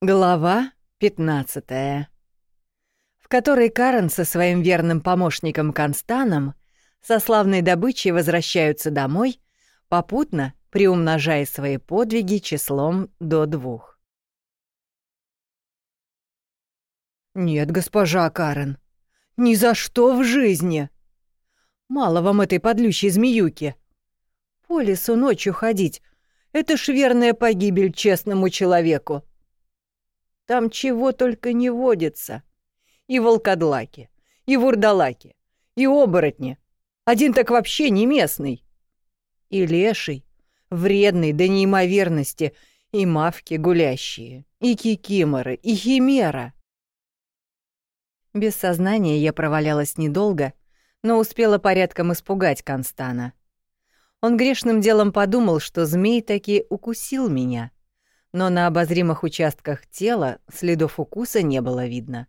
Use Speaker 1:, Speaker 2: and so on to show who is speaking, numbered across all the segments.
Speaker 1: Глава 15 в которой Карен со своим верным помощником Констаном со славной добычей возвращаются домой, попутно приумножая свои подвиги числом до двух. «Нет, госпожа Карен, ни за что в жизни! Мало вам этой подлющей змеюки. По лесу ночью ходить — это ж верная погибель честному человеку. Там чего только не водится. И волкодлаки, и вурдалаки, и оборотни. Один так вообще не местный. И леший, вредный до неимоверности, и мавки гулящие, и кикиморы, и химера. Без сознания я провалялась недолго, но успела порядком испугать Констана. Он грешным делом подумал, что змей таки укусил меня — но на обозримых участках тела следов укуса не было видно.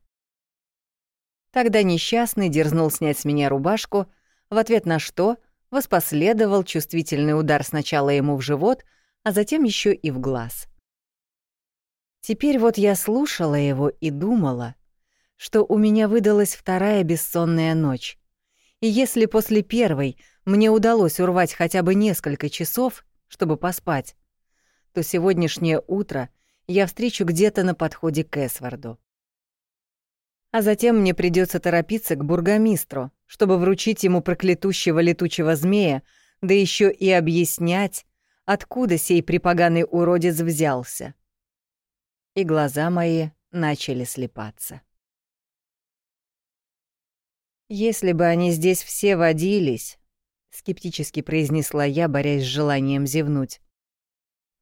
Speaker 1: Тогда несчастный дерзнул снять с меня рубашку, в ответ на что воспоследовал чувствительный удар сначала ему в живот, а затем еще и в глаз. Теперь вот я слушала его и думала, что у меня выдалась вторая бессонная ночь. И если после первой мне удалось урвать хотя бы несколько часов, чтобы поспать, то сегодняшнее утро я встречу где-то на подходе к Эсварду. А затем мне придется торопиться к бургомистру, чтобы вручить ему проклятущего летучего змея, да еще и объяснять, откуда сей припоганый уродец взялся. И глаза мои начали слепаться. «Если бы они здесь все водились», — скептически произнесла я, борясь с желанием зевнуть,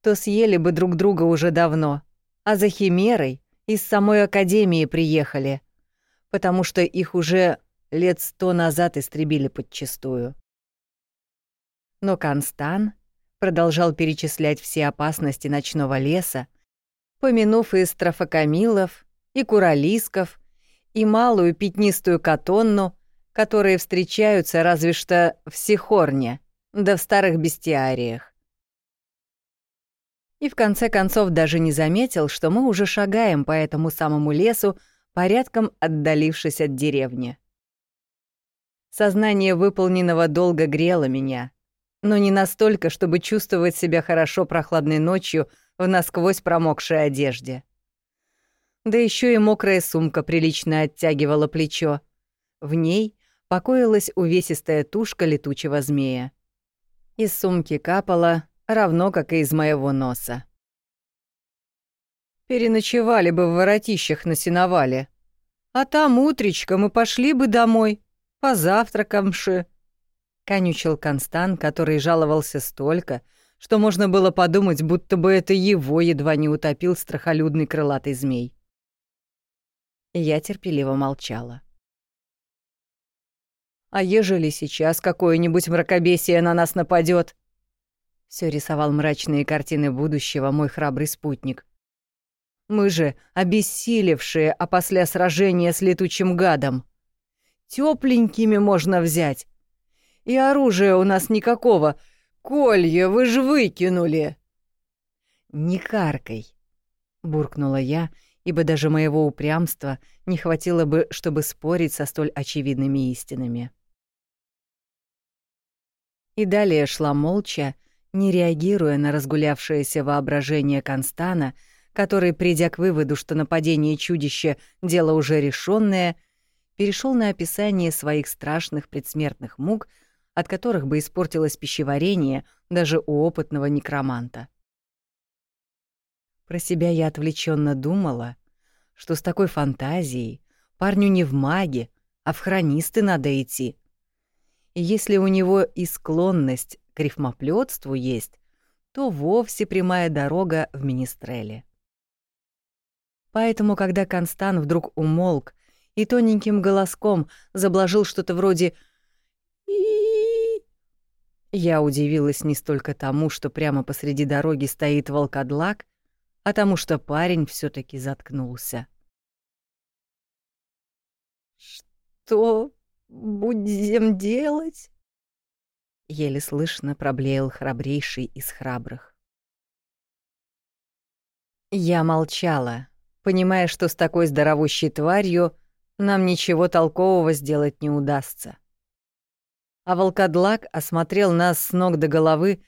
Speaker 1: то съели бы друг друга уже давно, а за химерой из самой Академии приехали, потому что их уже лет сто назад истребили подчистую. Но Констан продолжал перечислять все опасности ночного леса, помянув и строфокамилов, и куралисков, и малую пятнистую катонну, которые встречаются разве что в Сихорне, да в старых бестиариях и в конце концов даже не заметил, что мы уже шагаем по этому самому лесу, порядком отдалившись от деревни. Сознание выполненного долга грело меня, но не настолько, чтобы чувствовать себя хорошо прохладной ночью в насквозь промокшей одежде. Да еще и мокрая сумка прилично оттягивала плечо. В ней покоилась увесистая тушка летучего змея. Из сумки капала равно как и из моего носа. Переночевали бы в воротищах на сеновале, а там утречком мы пошли бы домой, позавтракамши. Конючил Констан, который жаловался столько, что можно было подумать, будто бы это его едва не утопил страхолюдный крылатый змей. Я терпеливо молчала. А ежели сейчас какое-нибудь мракобесие на нас нападет? Все рисовал мрачные картины будущего мой храбрый спутник. Мы же обессилевшие, а после сражения с летучим гадом. Тепленькими можно взять. И оружия у нас никакого. Колья вы ж выкинули. Не каркай, буркнула я, ибо даже моего упрямства не хватило бы, чтобы спорить со столь очевидными истинами. И далее шла молча, не реагируя на разгулявшееся воображение Констана, который, придя к выводу, что нападение чудища — дело уже решенное, перешел на описание своих страшных предсмертных мук, от которых бы испортилось пищеварение даже у опытного некроманта. Про себя я отвлеченно думала, что с такой фантазией парню не в маге, а в хронисты надо идти. И если у него и склонность к рифмоплётству есть, то вовсе прямая дорога в Министреле. Поэтому, когда Констан вдруг умолк и тоненьким голоском заблажил что-то вроде я удивилась не столько тому, что прямо посреди дороги стоит волкодлак, а тому, что парень все таки заткнулся. «Что будем делать?» Еле слышно проблеял храбрейший из храбрых. Я молчала, понимая, что с такой здоровущей тварью нам ничего толкового сделать не удастся. А волкодлак осмотрел нас с ног до головы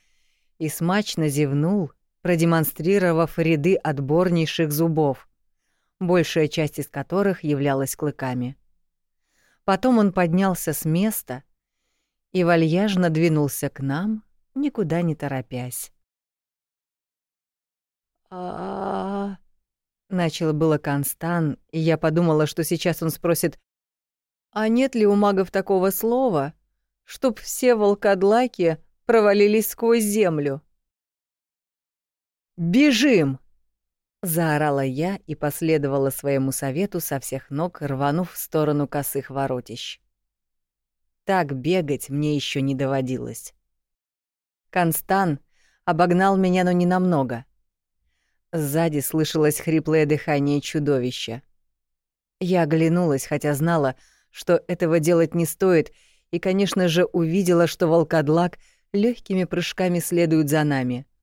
Speaker 1: и смачно зевнул, продемонстрировав ряды отборнейших зубов, большая часть из которых являлась клыками. Потом он поднялся с места и вальяжно двинулся к нам, никуда не торопясь. а Начал было Констан, и я подумала, что сейчас он спросит, «А нет ли у магов такого слова, чтоб все волкодлаки провалились сквозь землю?» «Бежим!» — заорала я и последовала своему совету со всех ног, рванув в сторону косых воротищ. Так бегать мне еще не доводилось. Констан обогнал меня, но не намного. Сзади слышалось хриплое дыхание чудовища. Я оглянулась, хотя знала, что этого делать не стоит, и, конечно же, увидела, что волкодлак легкими прыжками следует за нами —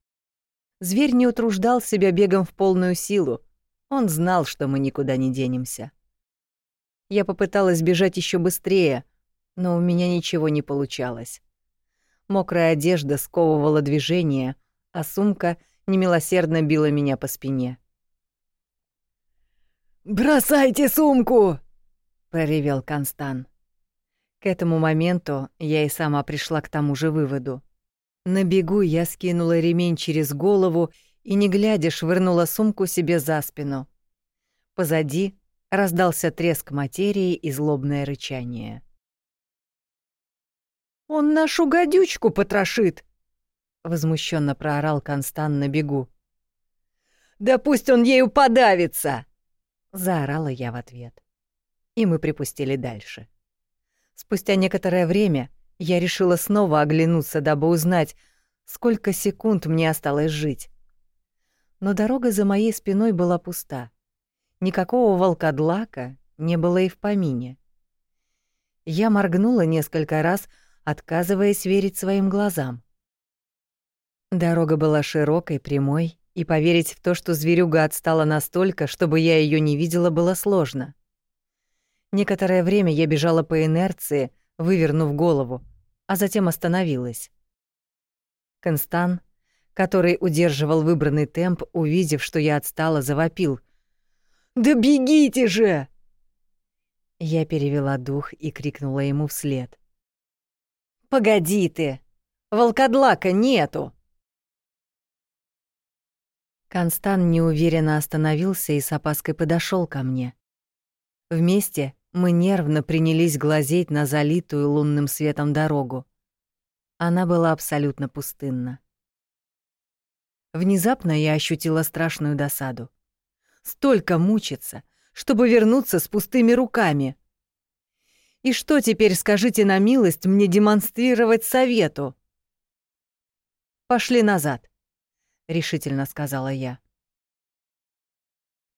Speaker 1: Зверь не утруждал себя бегом в полную силу. Он знал, что мы никуда не денемся. Я попыталась бежать еще быстрее, но у меня ничего не получалось. Мокрая одежда сковывала движение, а сумка немилосердно била меня по спине. «Бросайте сумку!» — проревел Констан. К этому моменту я и сама пришла к тому же выводу. На бегу я скинула ремень через голову и, не глядя, швырнула сумку себе за спину. Позади раздался треск материи и злобное рычание. «Он нашу гадючку потрошит!» — возмущенно проорал Констан на бегу. «Да пусть он ею подавится!» — заорала я в ответ. И мы припустили дальше. Спустя некоторое время — я решила снова оглянуться, дабы узнать, сколько секунд мне осталось жить. Но дорога за моей спиной была пуста. Никакого волкодлака не было и в помине. Я моргнула несколько раз, отказываясь верить своим глазам. Дорога была широкой, прямой, и поверить в то, что зверюга отстала настолько, чтобы я ее не видела, было сложно. Некоторое время я бежала по инерции, вывернув голову, а затем остановилась. Констан, который удерживал выбранный темп, увидев, что я отстала, завопил. «Да бегите же!» Я перевела дух и крикнула ему вслед. «Погоди ты! Волкодлака нету!» Констан неуверенно остановился и с опаской подошел ко мне. Вместе мы нервно принялись глазеть на залитую лунным светом дорогу. Она была абсолютно пустынна. Внезапно я ощутила страшную досаду. Столько мучиться, чтобы вернуться с пустыми руками. И что теперь, скажите на милость, мне демонстрировать совету? «Пошли назад», — решительно сказала я.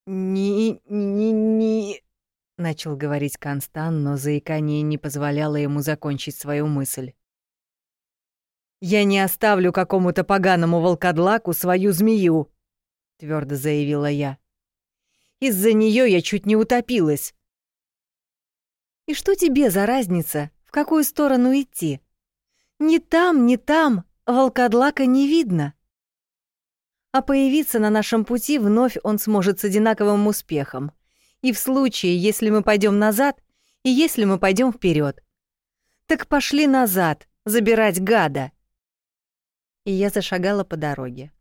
Speaker 1: «Не-не-не...» — начал говорить Констан, но заикание не позволяло ему закончить свою мысль. «Я не оставлю какому-то поганому волкодлаку свою змею», — твердо заявила я. «Из-за нее я чуть не утопилась». «И что тебе за разница, в какую сторону идти? Ни там, ни там волкодлака не видно. А появиться на нашем пути вновь он сможет с одинаковым успехом — и в случае, если мы пойдем назад, и если мы пойдем вперед. Так пошли назад, забирать гада. И я зашагала по дороге.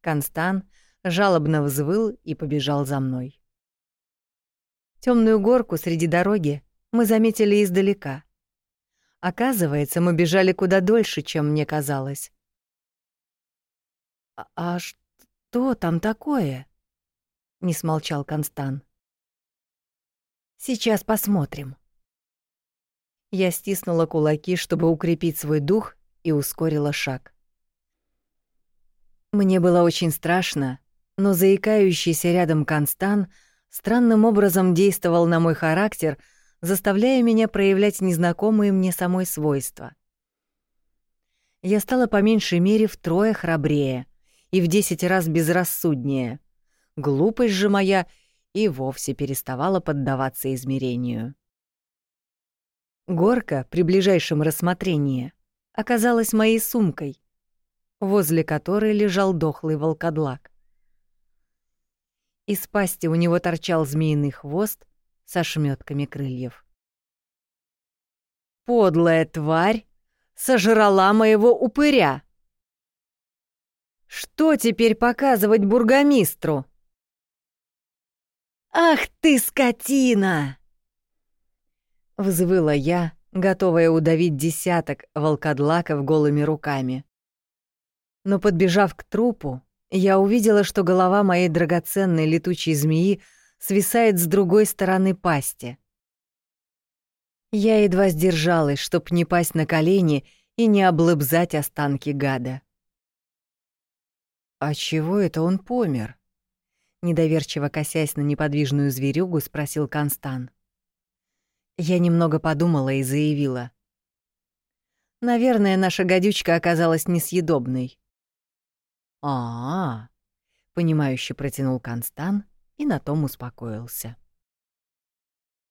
Speaker 1: Констан жалобно взвыл и побежал за мной. Темную горку среди дороги мы заметили издалека. Оказывается, мы бежали куда дольше, чем мне казалось. «А, а что там такое?» — не смолчал Констан. Сейчас посмотрим. Я стиснула кулаки, чтобы укрепить свой дух, и ускорила шаг. Мне было очень страшно, но заикающийся рядом Констан странным образом действовал на мой характер, заставляя меня проявлять незнакомые мне самой свойства. Я стала по меньшей мере втрое храбрее и в десять раз безрассуднее. Глупость же моя — и вовсе переставала поддаваться измерению. Горка при ближайшем рассмотрении оказалась моей сумкой, возле которой лежал дохлый волкодлак. Из пасти у него торчал змеиный хвост со шмётками крыльев. «Подлая тварь сожрала моего упыря!» «Что теперь показывать бургомистру?» «Ах ты, скотина!» Взвыла я, готовая удавить десяток волкодлаков голыми руками. Но подбежав к трупу, я увидела, что голова моей драгоценной летучей змеи свисает с другой стороны пасти. Я едва сдержалась, чтоб не пасть на колени и не облыбзать останки гада. «А чего это он помер?» Недоверчиво косясь на неподвижную зверюгу, спросил Констан. Я немного подумала и заявила. «Наверное, наша гадючка оказалась несъедобной». «А-а-а», — понимающе протянул Констан и на том успокоился.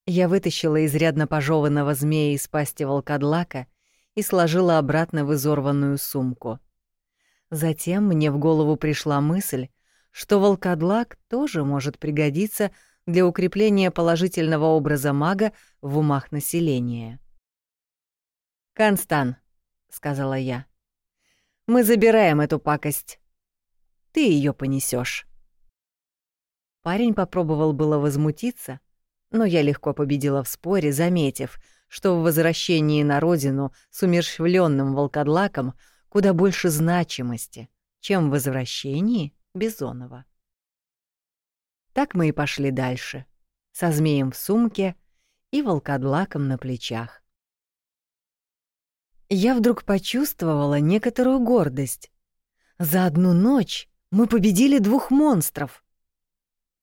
Speaker 1: Я вытащила изрядно пожеванного змея из пасти волкодлака и сложила обратно в изорванную сумку. Затем мне в голову пришла мысль, что волкодлак тоже может пригодиться для укрепления положительного образа мага в умах населения. «Констан», — сказала я, — «мы забираем эту пакость. Ты ее понесешь. Парень попробовал было возмутиться, но я легко победила в споре, заметив, что в возвращении на родину с умерщвленным волкодлаком куда больше значимости, чем в возвращении Бизонова. Так мы и пошли дальше, со змеем в сумке и волкодлаком на плечах. Я вдруг почувствовала некоторую гордость. За одну ночь мы победили двух монстров.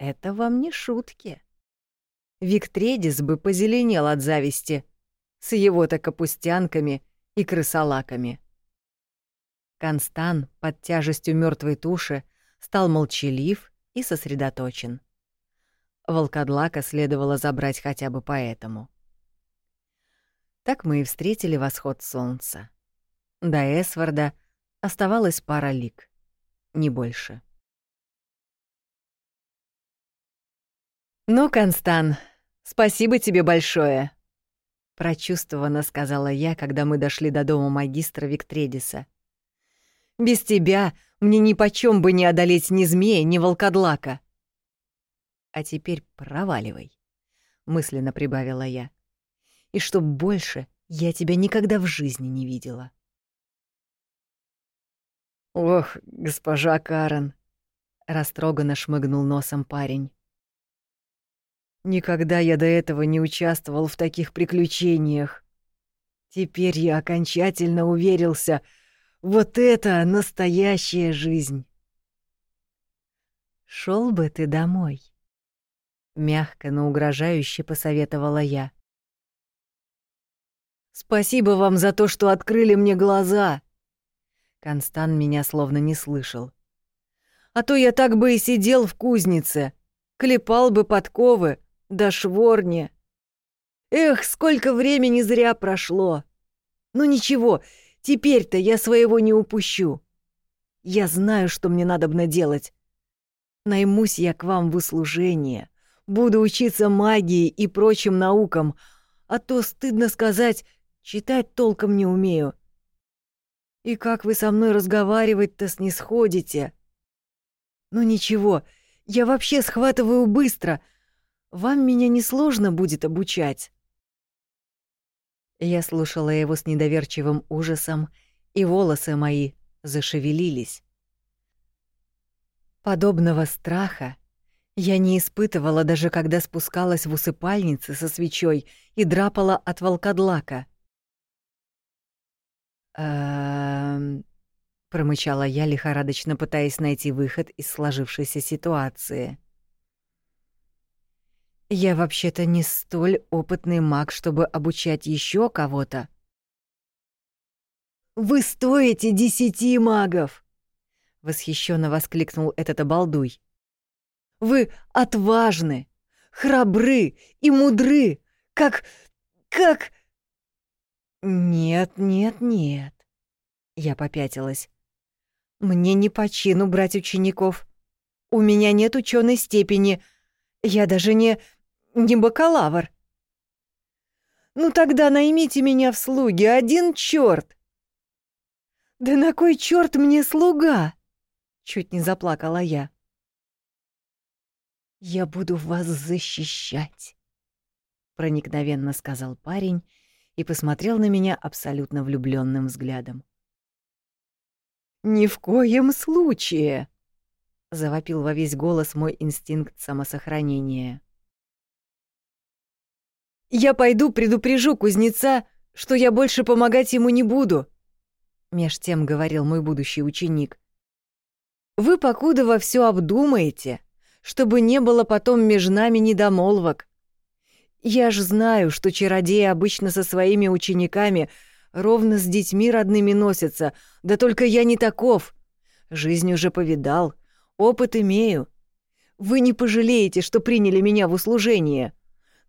Speaker 1: Это вам не шутки. Виктредис бы позеленел от зависти с его-то капустянками и крысолаками. Констан под тяжестью мертвой туши стал молчалив и сосредоточен. Волкодлака следовало забрать хотя бы поэтому. Так мы и встретили восход солнца. До Эсварда оставалось пара лик, не больше. «Ну, Констан, спасибо тебе большое», — прочувствованно сказала я, когда мы дошли до дома магистра Виктредиса. «Без тебя мне ни почем бы не одолеть ни змея, ни волкодлака. А теперь проваливай, мысленно прибавила я. И чтоб больше я тебя никогда в жизни не видела. Ох, госпожа Карен, растроганно шмыгнул носом парень. Никогда я до этого не участвовал в таких приключениях. Теперь я окончательно уверился, вот это настоящая жизнь. Шел бы ты домой, мягко, но угрожающе посоветовала я. Спасибо вам за то, что открыли мне глаза. Констан меня словно не слышал. А то я так бы и сидел в кузнице, клепал бы подковы, да шворни. Эх, сколько времени зря прошло. Ну ничего, Теперь-то я своего не упущу. Я знаю, что мне надо бы делать. Наймусь я к вам в услужение, буду учиться магии и прочим наукам, а то, стыдно сказать, читать толком не умею. И как вы со мной разговаривать-то снисходите? Ну ничего, я вообще схватываю быстро. Вам меня несложно будет обучать. Я слушала его с недоверчивым ужасом, и волосы мои зашевелились. Подобного страха я не испытывала даже когда спускалась в усыпальнице со свечой и драпала от волкодлака. «Эм...» — промычала я, лихорадочно пытаясь найти выход из сложившейся ситуации. Я вообще-то не столь опытный маг, чтобы обучать еще кого-то. Вы стоите десяти магов! восхищенно воскликнул этот обалдуй. Вы отважны, храбры и мудры, как... как... Нет, нет, нет. Я попятилась. Мне не по чину брать учеников. У меня нет ученой степени. Я даже не... не бакалавр. Ну тогда наймите меня в слуги, один черт. Да на кой черт мне слуга? Чуть не заплакала я. Я буду вас защищать, проникновенно сказал парень и посмотрел на меня абсолютно влюбленным взглядом. Ни в коем случае, завопил во весь голос мой инстинкт самосохранения. Я пойду предупрежу кузнеца, что я больше помогать ему не буду, меж тем говорил мой будущий ученик. Вы покуда во все обдумаете, чтобы не было потом между нами недомолвок. Я ж знаю, что чародеи обычно со своими учениками ровно с детьми родными носятся, да только я не таков. Жизнь уже повидал, опыт имею. Вы не пожалеете, что приняли меня в услужение.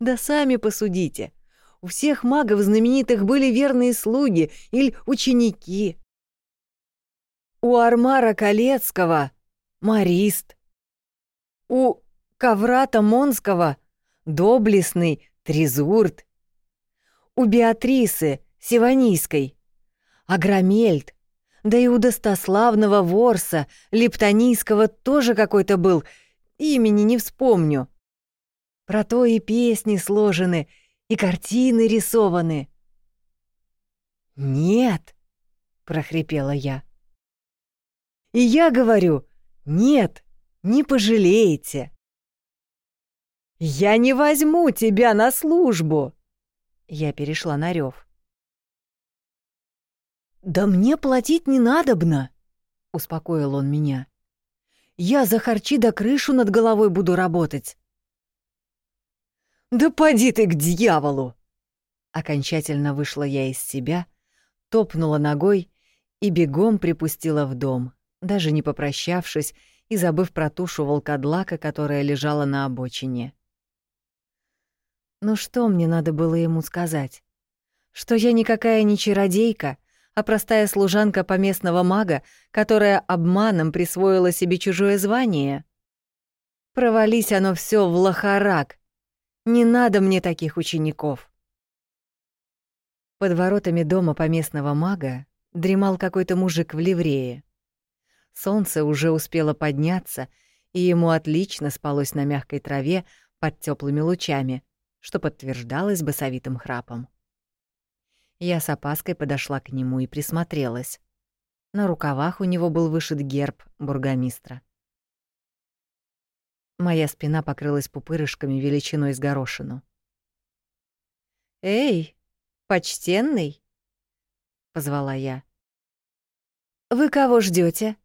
Speaker 1: Да сами посудите. У всех магов знаменитых были верные слуги или ученики. У Армара Колецкого — Марист. У Коврата Монского — доблестный Трезурт. У Беатрисы Севанийской — Агромельт. Да и у достославного Ворса Лептонийского тоже какой-то был, имени не вспомню. Про то и песни сложены, и картины рисованы. «Нет!» — прохрипела я. «И я говорю, нет, не пожалеете!» «Я не возьму тебя на службу!» Я перешла на рев. «Да мне платить не надобно!» — успокоил он меня. «Я за харчи до крышу над головой буду работать. «Да поди ты к дьяволу!» Окончательно вышла я из себя, топнула ногой и бегом припустила в дом, даже не попрощавшись и забыв про тушу волкодлака, которая лежала на обочине. Ну что мне надо было ему сказать? Что я никакая не чародейка, а простая служанка поместного мага, которая обманом присвоила себе чужое звание? Провались оно все в лохарак, не надо мне таких учеников. Под воротами дома поместного мага дремал какой-то мужик в ливрее. Солнце уже успело подняться, и ему отлично спалось на мягкой траве под теплыми лучами, что подтверждалось басовитым храпом. Я с опаской подошла к нему и присмотрелась. На рукавах у него был вышит герб бургомистра. Моя спина покрылась пупырышками величиной с горошину. «Эй, почтенный!» — позвала я. «Вы кого ждете?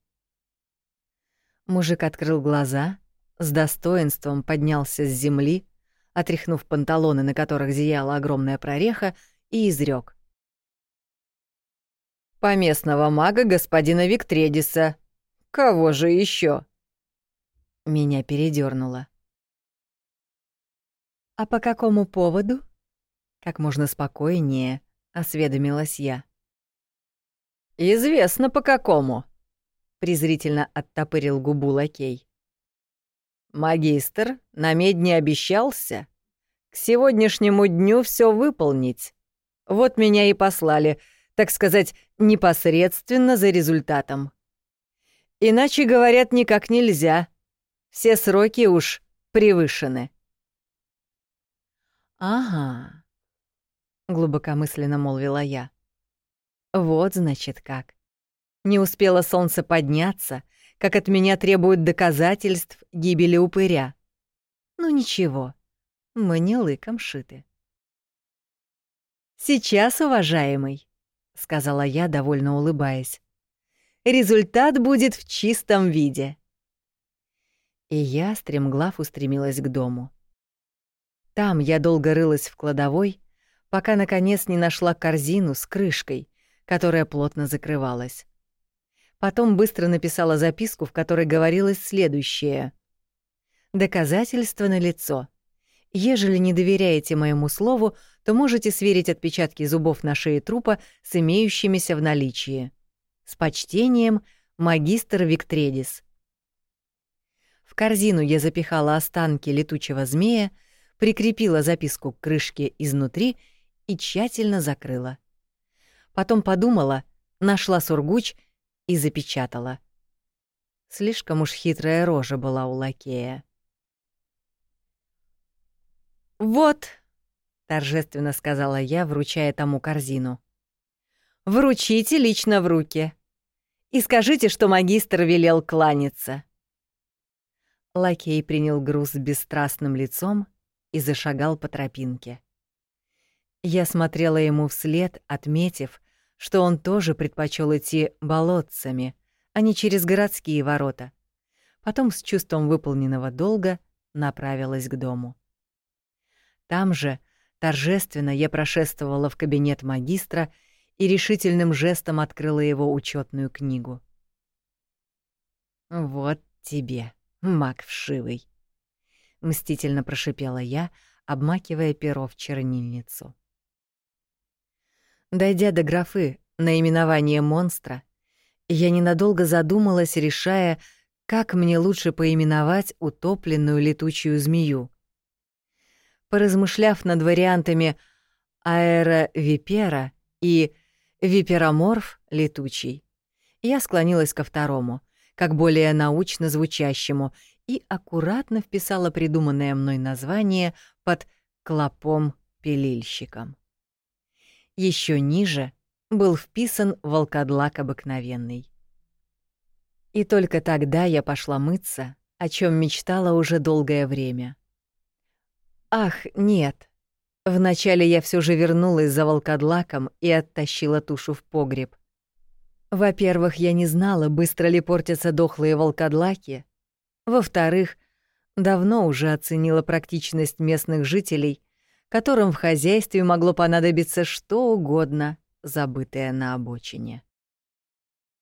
Speaker 1: Мужик открыл глаза, с достоинством поднялся с земли, отряхнув панталоны, на которых зияла огромная прореха, и изрек: «Поместного мага господина Виктредиса. Кого же еще? Меня передернуло. «А по какому поводу?» Как можно спокойнее осведомилась я. «Известно по какому», — презрительно оттопырил губу лакей. «Магистр на медне обещался к сегодняшнему дню все выполнить. Вот меня и послали, так сказать, непосредственно за результатом. Иначе, говорят, никак нельзя. Все сроки уж превышены. Ага, глубокомысленно молвила я. Вот значит как. Не успело солнце подняться, как от меня требуют доказательств гибели упыря. Ну ничего, мы не лыком шиты. «Сейчас, уважаемый», — сказала я, довольно улыбаясь, — «результат будет в чистом виде и я, стремглав, устремилась к дому. Там я долго рылась в кладовой, пока, наконец, не нашла корзину с крышкой, которая плотно закрывалась. Потом быстро написала записку, в которой говорилось следующее. «Доказательство налицо. Ежели не доверяете моему слову, то можете сверить отпечатки зубов на шее трупа с имеющимися в наличии. С почтением, магистр Виктредис. Корзину я запихала останки летучего змея, прикрепила записку к крышке изнутри и тщательно закрыла. Потом подумала, нашла сургуч и запечатала. Слишком уж хитрая рожа была у лакея. «Вот», — торжественно сказала я, вручая тому корзину. «Вручите лично в руки. И скажите, что магистр велел кланяться». Лакей принял груз бесстрастным лицом и зашагал по тропинке. Я смотрела ему вслед, отметив, что он тоже предпочел идти болотцами, а не через городские ворота. Потом с чувством выполненного долга направилась к дому. Там же торжественно я прошествовала в кабинет магистра и решительным жестом открыла его учетную книгу. «Вот тебе, маг вшивый!» — мстительно прошипела я, обмакивая перо в чернильницу. Дойдя до графы наименование монстра, я ненадолго задумалась, решая, как мне лучше поименовать утопленную летучую змею. Поразмышляв над вариантами аэровипера и випероморф летучий, я склонилась ко второму, как более научно звучащему, и аккуратно вписала придуманное мной название под клопом-пилильщиком. Еще ниже был вписан волкодлак обыкновенный. И только тогда я пошла мыться, о чем мечтала уже долгое время. Ах, нет. Вначале я все же вернулась за волкодлаком и оттащила тушу в погреб. Во-первых, я не знала, быстро ли портятся дохлые волкодлаки. Во-вторых, давно уже оценила практичность местных жителей которым в хозяйстве могло понадобиться что угодно, забытое на обочине.